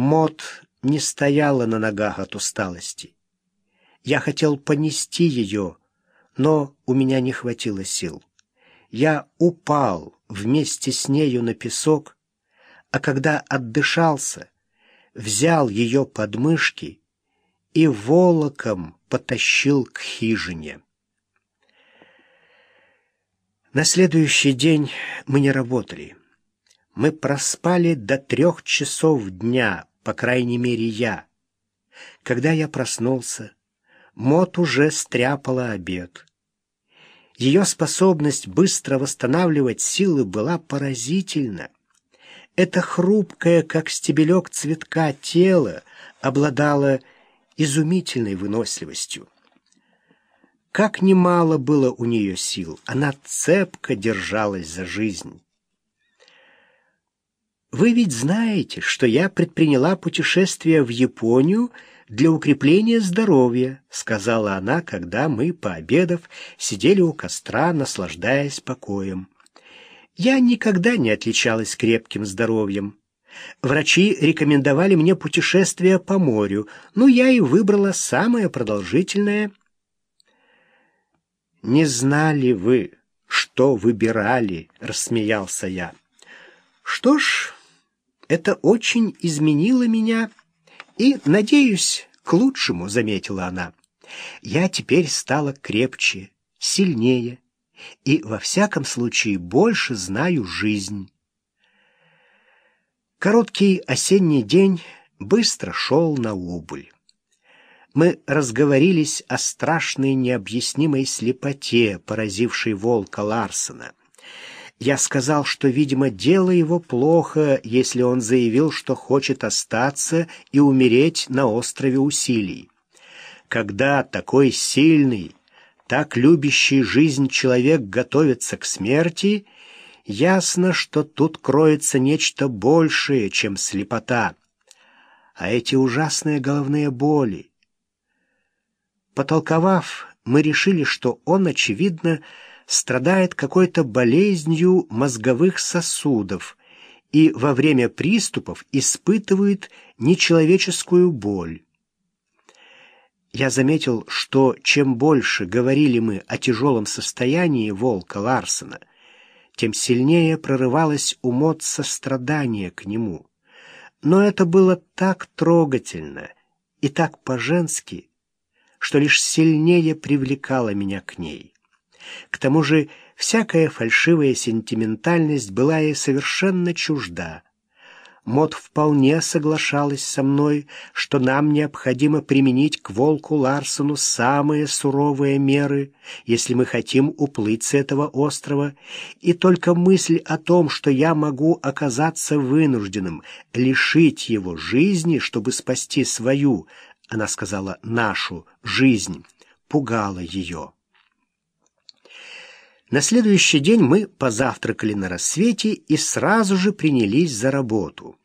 Мот не стояла на ногах от усталости. Я хотел понести ее, но у меня не хватило сил. Я упал вместе с нею на песок, а когда отдышался, взял ее подмышки и волоком потащил к хижине. На следующий день мы не работали. Мы проспали до трех часов дня, по крайней мере, я. Когда я проснулся, Мот уже стряпала обед. Ее способность быстро восстанавливать силы была поразительна. Это хрупкое, как стебелек цветка, тело обладало изумительной выносливостью. Как немало было у нее сил, она цепко держалась за жизнь. Вы ведь знаете, что я предприняла путешествие в Японию для укрепления здоровья, сказала она, когда мы, пообедав, сидели у костра, наслаждаясь покоем. Я никогда не отличалась крепким здоровьем. Врачи рекомендовали мне путешествие по морю, но я и выбрала самое продолжительное. «Не знали вы, что выбирали?» — рассмеялся я. «Что ж, это очень изменило меня, и, надеюсь, к лучшему», — заметила она. «Я теперь стала крепче, сильнее» и, во всяком случае, больше знаю жизнь. Короткий осенний день быстро шел на убыль. Мы разговорились о страшной необъяснимой слепоте, поразившей волка Ларсена. Я сказал, что, видимо, дело его плохо, если он заявил, что хочет остаться и умереть на острове усилий. Когда такой сильный, так любящий жизнь человек готовится к смерти, ясно, что тут кроется нечто большее, чем слепота. А эти ужасные головные боли. Потолковав, мы решили, что он, очевидно, страдает какой-то болезнью мозговых сосудов и во время приступов испытывает нечеловеческую боль. Я заметил, что чем больше говорили мы о тяжелом состоянии волка Ларсена, тем сильнее прорывалось умот сострадания к нему. Но это было так трогательно и так по-женски, что лишь сильнее привлекало меня к ней. К тому же всякая фальшивая сентиментальность была ей совершенно чужда — Мот вполне соглашалась со мной, что нам необходимо применить к волку Ларсону самые суровые меры, если мы хотим уплыть с этого острова, и только мысль о том, что я могу оказаться вынужденным лишить его жизни, чтобы спасти свою, она сказала «нашу жизнь», пугала ее. На следующий день мы позавтракали на рассвете и сразу же принялись за работу.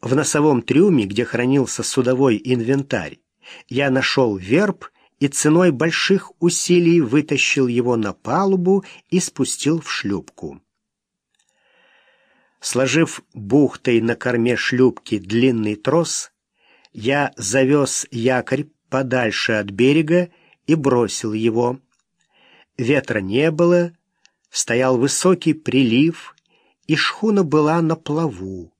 В носовом трюме, где хранился судовой инвентарь, я нашел верб и ценой больших усилий вытащил его на палубу и спустил в шлюпку. Сложив бухтой на корме шлюпки длинный трос, я завез якорь подальше от берега и бросил его. Ветра не было, стоял высокий прилив, и шхуна была на плаву.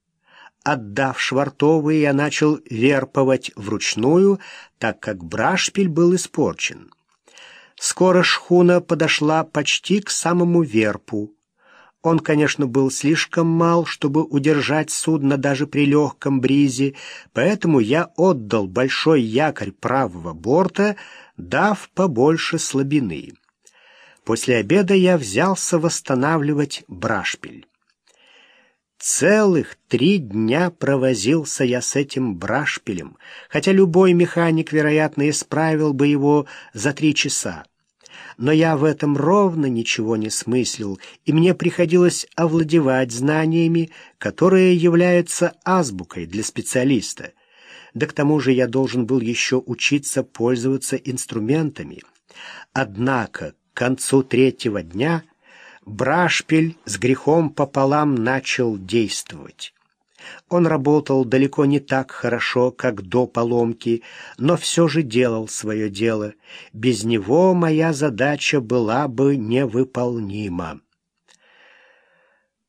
Отдав швартовые, я начал верповать вручную, так как брашпиль был испорчен. Скоро шхуна подошла почти к самому верпу. Он, конечно, был слишком мал, чтобы удержать судно даже при легком бризе, поэтому я отдал большой якорь правого борта, дав побольше слабины. После обеда я взялся восстанавливать брашпиль. Целых три дня провозился я с этим брашпилем, хотя любой механик, вероятно, исправил бы его за три часа. Но я в этом ровно ничего не смыслил, и мне приходилось овладевать знаниями, которые являются азбукой для специалиста. Да к тому же я должен был еще учиться пользоваться инструментами. Однако к концу третьего дня Брашпиль с грехом пополам начал действовать. Он работал далеко не так хорошо, как до поломки, но все же делал свое дело. Без него моя задача была бы невыполнима.